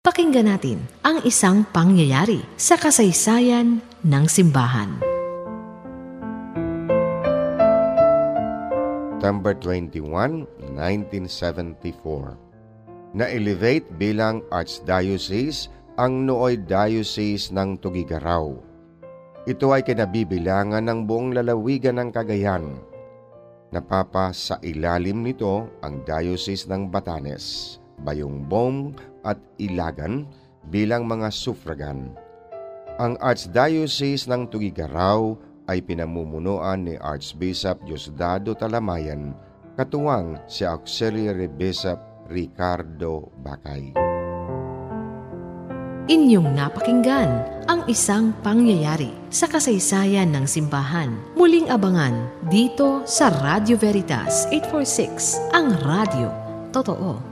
Pakinggan natin ang isang pangyayari sa kasaysayan ng simbahan. September 21, 1974. Na-elevate bilang Archdiocese ang nooy Diocese ng Tugigaraw. Ito ay kinabibilangan ng buong lalawigan ng Cagayan. Napapa sa ilalim nito ang Diocese ng Batanes, Bayongbong at Ilagan bilang mga suffragan. Ang Archdiocese ng Tugigaraw ay pinamumunuan ni Archbishop Diosdado Talamayan, katuwang si Auxiliary Bishop Ricardo Bacay. Inyong napakinggan ang isang pangyayari sa kasaysayan ng simbahan. Muling abangan dito sa Radio Veritas 846, ang radio. Totoo.